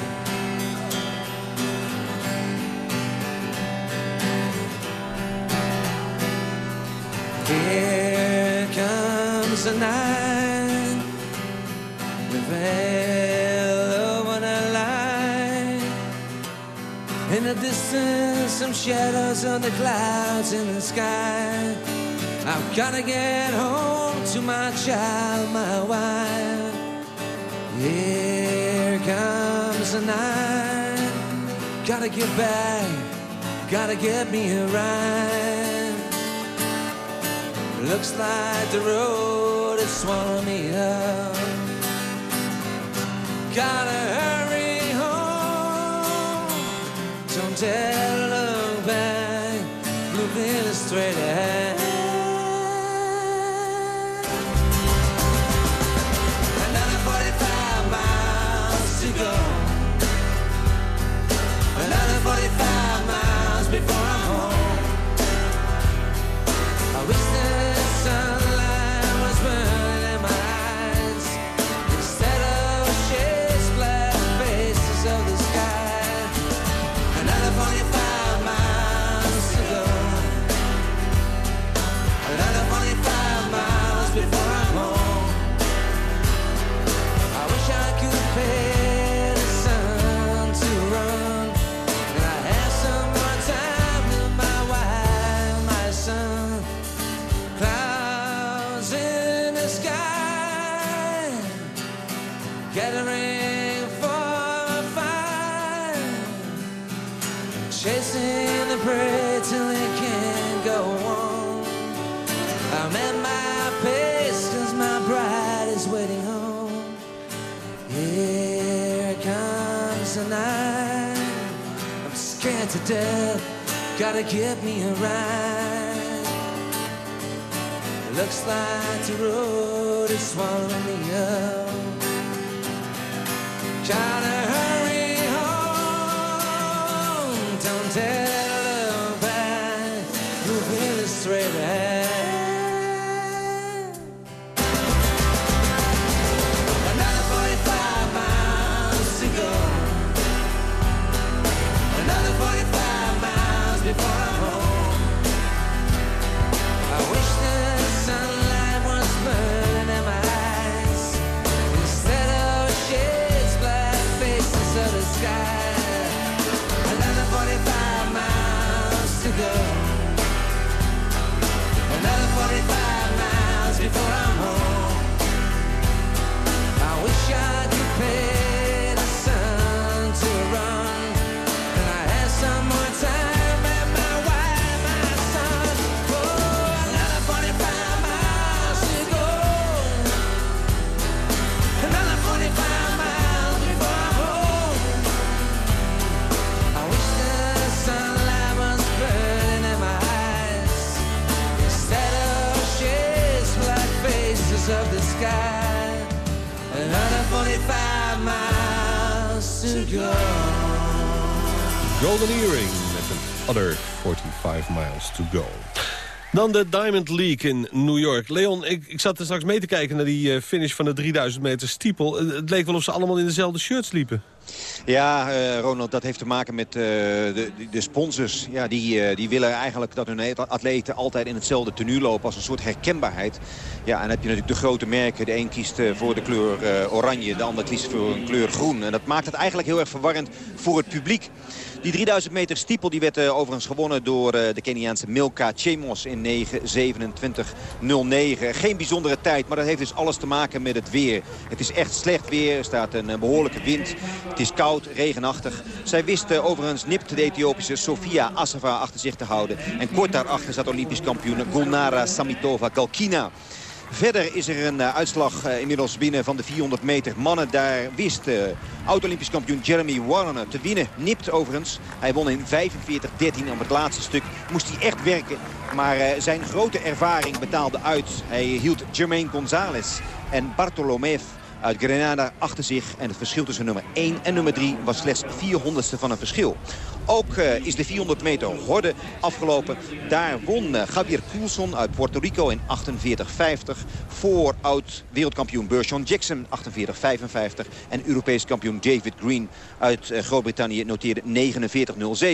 Here comes the night The veil over the light In the distance some shadows on the clouds in the sky I've gotta get home to my child, my wife Here comes the night Gotta get back, gotta get me a ride Looks like the road is swallowing me up. Gotta hurry home. Don't dare death. Gotta get me a ride. Looks like the road is swallowing me up. Gotta Golden Earring met een Other 45 Miles to Go. Dan de Diamond League in New York. Leon, ik, ik zat er straks mee te kijken naar die eh, finish van de 3000 meter stiepel. Eh, het leek wel of ze allemaal in dezelfde shirts liepen. Ja, eh, Ronald, dat heeft te maken met eh, de, de sponsors. Ja, die, eh, die willen eigenlijk dat hun atleten altijd in hetzelfde tenue lopen als een soort herkenbaarheid. Ja, en dan heb je natuurlijk de grote merken. De een kiest voor de kleur oranje, de ander kiest voor een kleur groen. En dat maakt het eigenlijk heel erg verwarrend voor het publiek. Die 3000 meter stiepel die werd uh, overigens gewonnen door uh, de Keniaanse Milka Chemos in 9.27.09. Geen bijzondere tijd, maar dat heeft dus alles te maken met het weer. Het is echt slecht weer, er staat een behoorlijke wind. Het is koud, regenachtig. Zij wist overigens nipt de Ethiopische Sofia Asava achter zich te houden. En kort daarachter staat Olympisch kampioen Gulnara Samitova Galkina. Verder is er een uh, uitslag uh, inmiddels binnen van de 400 meter mannen. Daar wist uh, oud-Olympisch kampioen Jeremy Warner te winnen. Nipt overigens. Hij won in 45-13 op het laatste stuk. Moest hij echt werken. Maar zijn grote ervaring betaalde uit. Hij hield Jermaine Gonzalez en Bartolomé uit Grenada achter zich. En het verschil tussen nummer 1 en nummer 3 was slechts 400ste van een verschil. Ook uh, is de 400 meter horde afgelopen. Daar won uh, Javier Coulson uit Puerto Rico in 48-50. Voor oud-wereldkampioen Bershon Jackson 48-55. En Europees kampioen David Green uit uh, Groot-Brittannië noteerde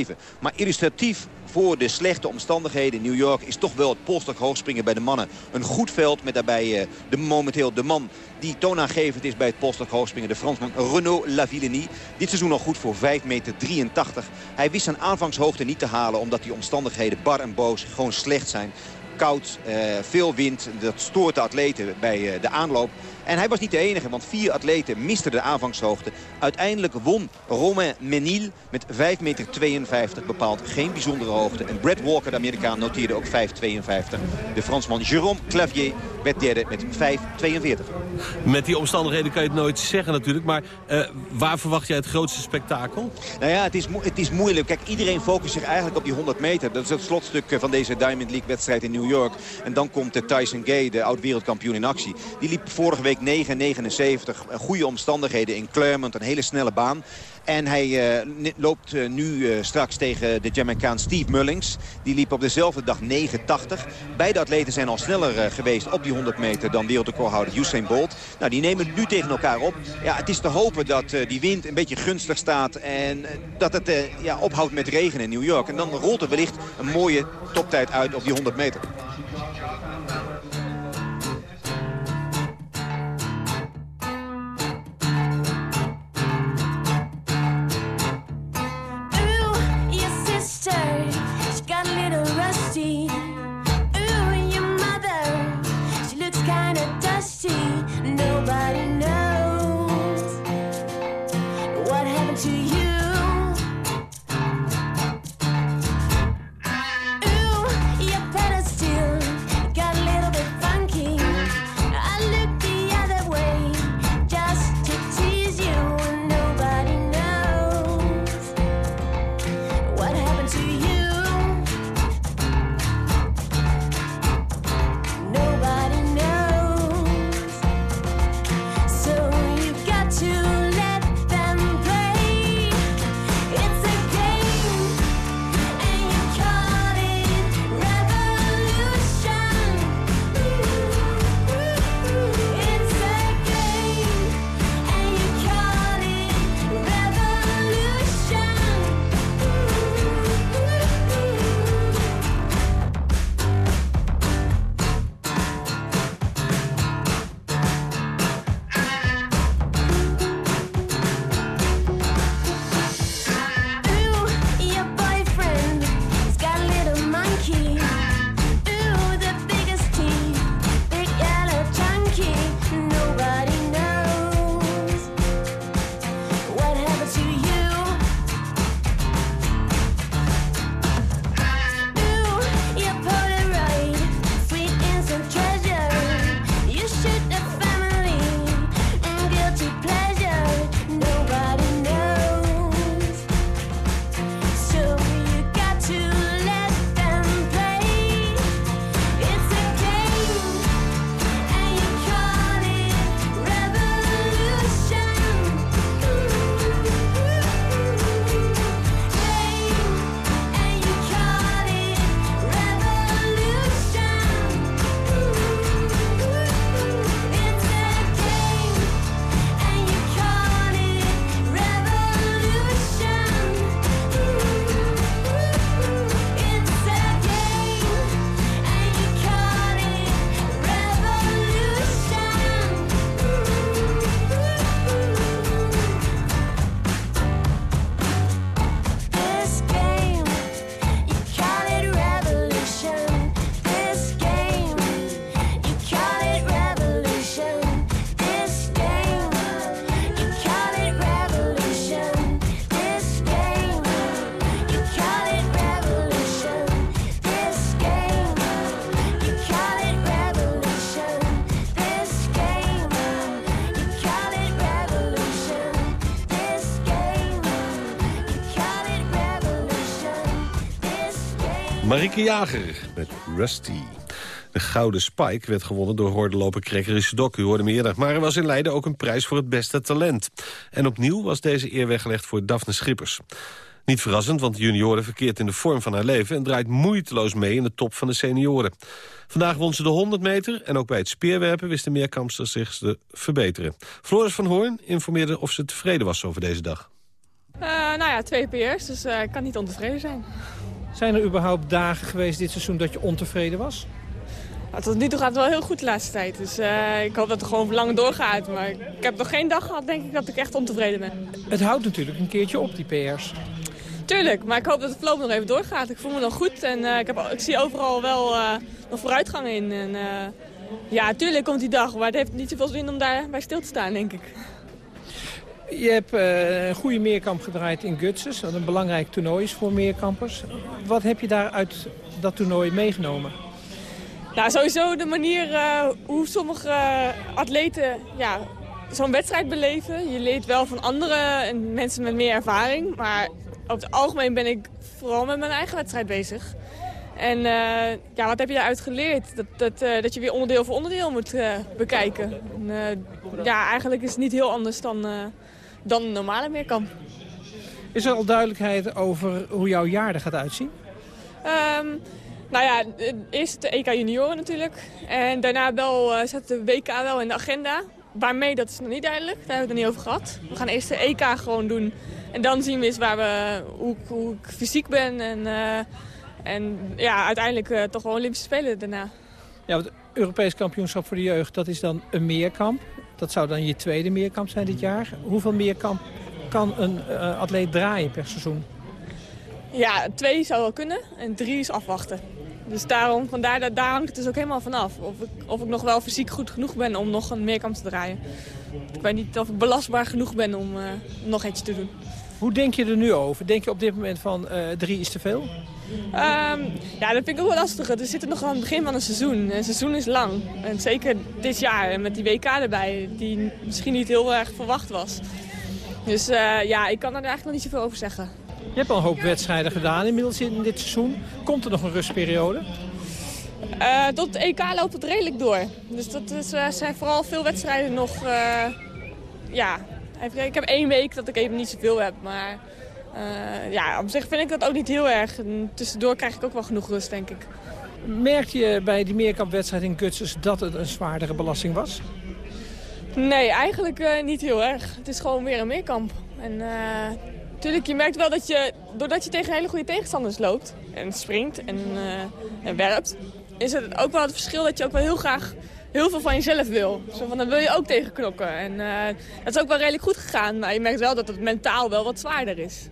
49-07. Maar illustratief voor de slechte omstandigheden in New York... is toch wel het polstok hoogspringen bij de mannen. Een goed veld met daarbij de, momenteel de man die toonaangevend is bij het polstok hoogspringen. De Fransman Renaud Lavillenie. Dit seizoen al goed voor 5 meter 83. Hij wist zijn aanvangshoogte niet te halen omdat die omstandigheden bar en boos gewoon slecht zijn. Koud, eh, veel wind, dat stoort de atleten bij eh, de aanloop. En hij was niet de enige, want vier atleten misten de aanvangshoogte. Uiteindelijk won Romain Menil met 5,52 meter bepaald. Geen bijzondere hoogte. En Brad Walker, de Amerikaan, noteerde ook 5,52. De Fransman Jérôme Clavier werd derde met 5,42. Met die omstandigheden kan je het nooit zeggen natuurlijk. Maar uh, waar verwacht jij het grootste spektakel? Nou ja, het is, het is moeilijk. Kijk, iedereen focust zich eigenlijk op die 100 meter. Dat is het slotstuk van deze Diamond League wedstrijd in New York. En dan komt de Tyson Gay, de oud-wereldkampioen in actie. Die liep vorige week 9,79. Goede omstandigheden in Claremont, een hele snelle baan. En hij uh, loopt uh, nu straks tegen de Jamaicaan Steve Mullings. Die liep op dezelfde dag 9,80. Beide atleten zijn al sneller geweest op die 100 meter dan wereldrecordhouder Usain Bolt. Nou, die nemen nu tegen elkaar op. Ja, het is te hopen dat die wind een beetje gunstig staat. En dat het ja, ophoudt met regen in New York. En dan rolt er wellicht een mooie toptijd uit op die 100 meter. killing Marieke Jager met Rusty. De Gouden Spike werd gewonnen door hoordeloper Krekeris Dok. U hoorde hem eerder. Maar er was in Leiden ook een prijs voor het beste talent. En opnieuw was deze eer weggelegd voor Daphne Schippers. Niet verrassend, want de junioren verkeert in de vorm van haar leven... en draait moeiteloos mee in de top van de senioren. Vandaag won ze de 100 meter en ook bij het speerwerpen... wist de meerkampster zich te verbeteren. Floris van Hoorn informeerde of ze tevreden was over deze dag. Uh, nou ja, twee PR's, dus uh, ik kan niet ontevreden zijn. Zijn er überhaupt dagen geweest dit seizoen dat je ontevreden was? Nou, tot nu toe gaat het wel heel goed de laatste tijd. Dus uh, ik hoop dat het gewoon lang doorgaat. Maar ik heb nog geen dag gehad, denk ik, dat ik echt ontevreden ben. Het houdt natuurlijk een keertje op, die PR's. Tuurlijk, maar ik hoop dat het voorlopig nog even doorgaat. Ik voel me nog goed en uh, ik, heb, ik, zie overal wel uh, nog vooruitgang in. En, ja, tuurlijk komt die dag, maar het heeft niet zoveel zin om daarbij stil te staan, denk ik. Je hebt uh, een goede meerkamp gedraaid in Gutses, wat een belangrijk toernooi is voor meerkampers. Wat heb je daar uit dat toernooi meegenomen? Nou, sowieso de manier uh, hoe sommige atleten ja, zo'n wedstrijd beleven. Je leert wel van anderen en mensen met meer ervaring. Maar over het algemeen ben ik vooral met mijn eigen wedstrijd bezig. En uh, ja, wat heb je daaruit geleerd? Dat, dat, dat je weer onderdeel voor onderdeel moet bekijken. En, ja, eigenlijk is het niet heel anders dan, dan een normale meerkamp. Is er al duidelijkheid over hoe jouw jaar er gaat uitzien? Um, nou ja, eerst de EK junioren natuurlijk. En daarna wel, zet de WK wel in de agenda. Waarmee, dat is nog niet duidelijk. Daar hebben we het nog niet over gehad. We gaan eerst de EK gewoon doen. En dan zien we eens waar we, hoe, hoe ik fysiek ben. En, uh, en ja, uiteindelijk uh, toch wel Olympische Spelen daarna. Ja, het Europees kampioenschap voor de jeugd, dat is dan een meerkamp. Dat zou dan je tweede meerkamp zijn dit jaar. Hoeveel meerkamp kan een uh, atleet draaien per seizoen? Ja, twee zou wel kunnen en drie is afwachten. Dus daarom, vandaar, daar hangt het dus ook helemaal vanaf. Of ik, of ik nog wel fysiek goed genoeg ben om nog een meerkamp te draaien. Ik weet niet of ik belastbaar genoeg ben om uh, nog eentje te doen. Hoe denk je er nu over? Denk je op dit moment van uh, drie is te veel? Um, ja, dat vind ik ook wel lastig. We zitten nog aan het begin van een seizoen. Een seizoen is lang. En zeker dit jaar en met die WK erbij, die misschien niet heel erg verwacht was. Dus uh, ja, ik kan er eigenlijk nog niet zoveel over zeggen. Je hebt al een hoop wedstrijden gedaan inmiddels in dit seizoen. Komt er nog een rustperiode? Uh, tot het EK loopt het redelijk door. Dus dat is, uh, zijn vooral veel wedstrijden nog... Ja, ik heb één week dat ik even niet zoveel heb. Maar ja, op zich vind ik dat ook niet heel erg. En tussendoor krijg ik ook wel genoeg rust, denk ik. Merkte je bij die meerkampwedstrijd in Gutses dat het een zwaardere belasting was? Nee, eigenlijk niet heel erg. Het is gewoon weer een meerkamp. En Tuurlijk, je merkt wel dat je, doordat je tegen hele goede tegenstanders loopt en springt en, en werpt, is het ook wel het verschil dat je ook wel heel graag heel veel van jezelf wil. Zo van, dan wil je ook tegen knokken. En uh, dat is ook wel redelijk goed gegaan, maar je merkt wel dat het mentaal wel wat zwaarder is.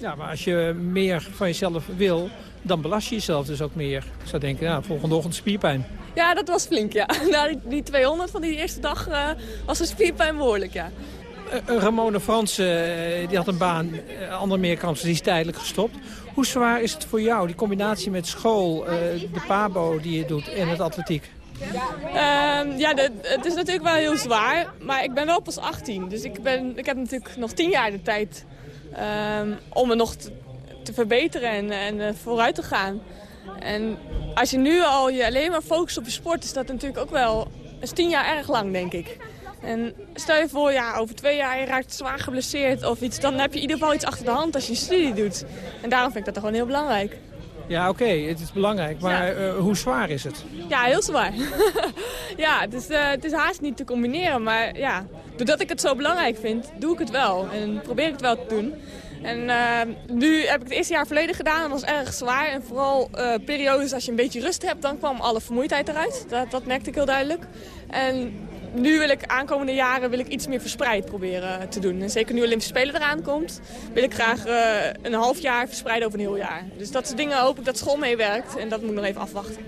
Ja, maar als je meer van jezelf wil, dan belast je jezelf dus ook meer. Ik zou denken, ja, volgende ochtend spierpijn. Ja, dat was flink, ja. [laughs] Na die, die 200 van die eerste dag uh, was de spierpijn behoorlijk, ja. Uh, Ramone Frans uh, die had een baan, andere meerkamps, die is tijdelijk gestopt. Hoe zwaar is het voor jou, die combinatie met school, de pabo die je doet en het atletiek? Um, ja, de, het is natuurlijk wel heel zwaar, maar ik ben wel pas 18. Dus ik, ben, ik heb natuurlijk nog 10 jaar de tijd um, om me nog te, te verbeteren en, en vooruit te gaan. En als je nu al je alleen maar focust op je sport, is dat natuurlijk ook wel... is 10 jaar erg lang, denk ik. En stel je voor, ja, over twee jaar je raakt zwaar geblesseerd of iets... dan heb je in ieder geval iets achter de hand als je studie doet. En daarom vind ik dat gewoon heel belangrijk. Ja, oké, okay, het is belangrijk. Maar ja. uh, hoe zwaar is het? Ja, heel zwaar. [laughs] ja, het is, uh, het is haast niet te combineren. Maar ja, doordat ik het zo belangrijk vind, doe ik het wel. En probeer ik het wel te doen. En uh, nu heb ik het eerste jaar volledig gedaan. Dat was erg zwaar. En vooral periodes als je een beetje rust hebt, dan kwam alle vermoeidheid eruit. Dat, dat merkte ik heel duidelijk. En nu wil ik aankomende jaren wil ik iets meer verspreid proberen te doen. En zeker nu Olympische Spelen eraan komt, wil ik graag uh, een half jaar verspreiden over een heel jaar. Dus dat soort dingen hoop ik dat school meewerkt en dat moet ik nog even afwachten.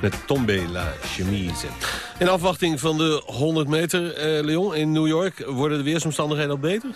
Met Tombe la chemise. In afwachting van de 100 meter, eh, Leon, in New York... worden de weersomstandigheden al beter?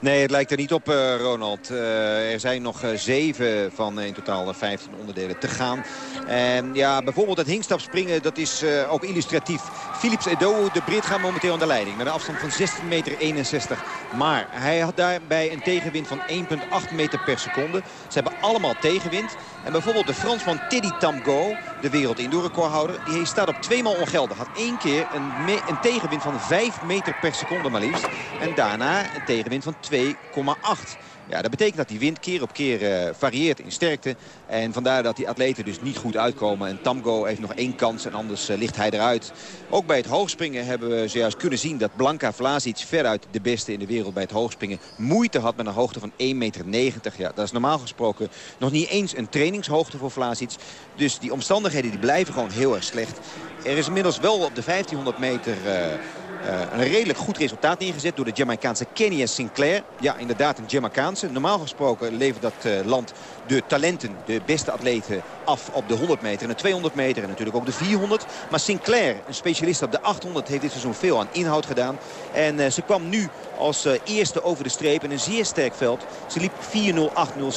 Nee, het lijkt er niet op, eh, Ronald. Eh, er zijn nog eh, zeven van in totaal eh, 15 onderdelen te gaan. En ja, bijvoorbeeld het hinkstapspringen, dat is ook illustratief. Philips Edo, de Brit, gaat momenteel aan de leiding. Met een afstand van 16 meter 61. Maar hij had daarbij een tegenwind van 1,8 meter per seconde. Ze hebben allemaal tegenwind. En bijvoorbeeld de Fransman Teddy Tamgo, de wereld indoorrecordhouder... die staat op tweemaal ongeldig. Had één keer een, een tegenwind van 5 meter per seconde maar liefst. En daarna een tegenwind van 2,8. Ja, dat betekent dat die wind keer op keer eh, varieert in sterkte. En vandaar dat die atleten dus niet goed uitkomen. En Tamgo heeft nog één kans en anders eh, ligt hij eruit. Ook bij het hoogspringen hebben we zojuist kunnen zien dat Blanka Vlasic veruit de beste in de wereld bij het hoogspringen moeite had met een hoogte van 1,90 meter. Ja, dat is normaal gesproken nog niet eens een trainingshoogte voor Vlasic. Dus die omstandigheden die blijven gewoon heel erg slecht. Er is inmiddels wel op de 1500 meter... eh, eh, een redelijk goed resultaat neergezet door de Jamaicaanse Kenya Sinclair. Ja, inderdaad een Jamaicaanse. Normaal gesproken levert dat eh, land de talenten, de beste atleten af op de 100 meter en de 200 meter en natuurlijk ook de 400. Maar Sinclair, een specialist op de 800, heeft dit seizoen veel aan inhoud gedaan. En eh, ze kwam nu als eerste over de streep in een zeer sterk veld. Ze liep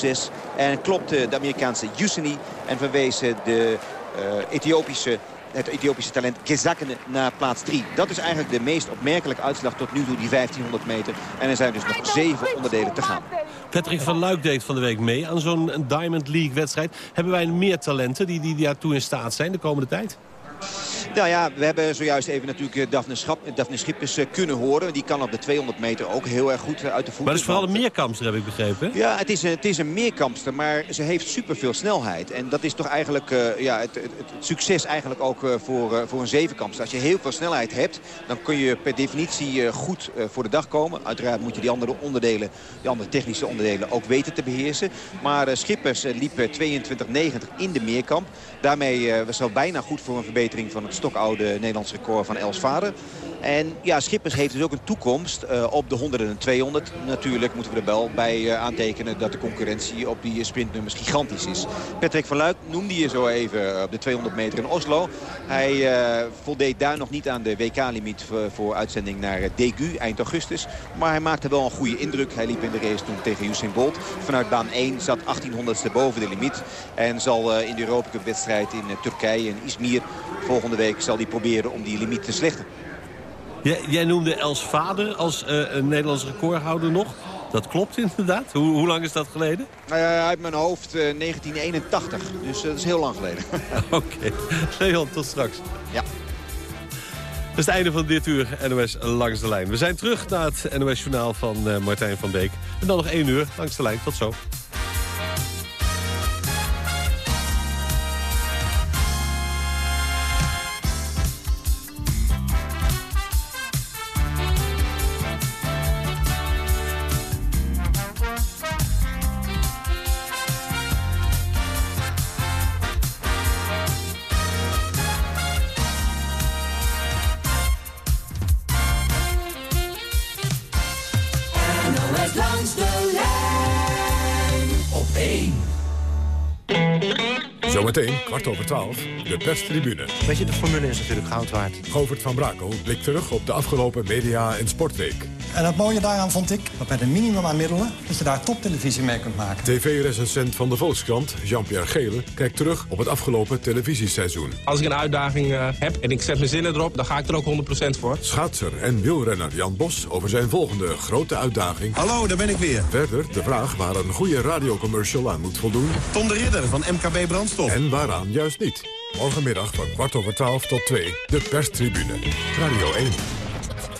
4.08.06 en klopte de Amerikaanse Yusini en verwees eh, de Ethiopische het Ethiopische talent Kezakene naar plaats 3. Dat is eigenlijk de meest opmerkelijke uitslag tot nu toe, die 1500 meter. En er zijn dus nog zeven onderdelen te gaan. Patrick van Luik deed van de week mee aan zo'n Diamond League wedstrijd. Hebben wij meer talenten die, die daartoe in staat zijn de komende tijd? Nou ja, we hebben zojuist even natuurlijk eh, Daphne, Schap, Daphne Schippers eh, kunnen horen. Die kan op de 200 meter ook heel erg goed eh, uit de voeten. Maar het is vooral een meerkampster, heb ik begrepen. Ja, het is, een, het is een meerkampster, maar ze heeft superveel snelheid. En dat is toch eigenlijk uh, ja, het, het, het, succes eigenlijk ook uh, voor, uh, voor een zevenkampster. Als je heel veel snelheid hebt, dan kun je per definitie goed voor de dag komen. Uiteraard moet je die andere onderdelen, die andere technische onderdelen ook weten te beheersen. Maar Schippers liep 22.90 in de meerkamp. Daarmee was wel bijna goed voor een verbetering van het stokoude Nederlands record van Els Vader. En ja, Schippers heeft dus ook een toekomst uh, op de 100 en 200. Natuurlijk moeten we er wel bij uh, aantekenen dat de concurrentie op die sprintnummers gigantisch is. Patrick van Luik noemde je zo even op de 200 meter in Oslo. Hij voldeed daar nog niet aan de WK-limiet voor, uitzending naar Degu eind augustus. Maar hij maakte wel een goede indruk. Hij liep in de race toen tegen Usain Bolt. Vanuit baan 1 zat 1800ste boven de limiet. En zal in de Europa Cup wedstrijd in Turkije, in Izmir, volgende week zal hij proberen om die limiet te slechten. Jij, jij noemde Els vader als uh, een Nederlands recordhouder nog. Dat klopt inderdaad. Hoe, hoe lang is dat geleden? Uh, uit mijn hoofd uh, 1981. Dus dat is heel lang geleden. [laughs] Oké. Okay. Leon, tot straks. Ja. Dat is het einde van dit uur NOS Langs de Lijn. We zijn terug naar het NOS-journaal van Martijn van Beek. En dan nog één uur Langs de Lijn. Tot zo. Kwart over twaalf, de perstribune. Weet je, de formule is natuurlijk goud waard. Govert van Brakel blikt terug op de afgelopen media- en sportweek. En het mooie daaraan vond ik, dat met een minimum aan middelen... dat je daar toptelevisie mee kunt maken. TV-recensent van de Volkskrant, Jean-Pierre Gele... kijkt terug op het afgelopen televisieseizoen. Als ik een uitdaging uh, heb en ik zet mijn zinnen erop... dan ga ik er ook 100% voor. Schaatser en wielrenner Jan Bos over zijn volgende grote uitdaging. Hallo, daar ben ik weer. Verder de vraag waar een goede radiocommercial aan moet voldoen. Tom de Ridder van MKB Brandstof. En waaraan juist niet. Morgenmiddag van kwart over twaalf tot twee, de perstribune. Radio 1.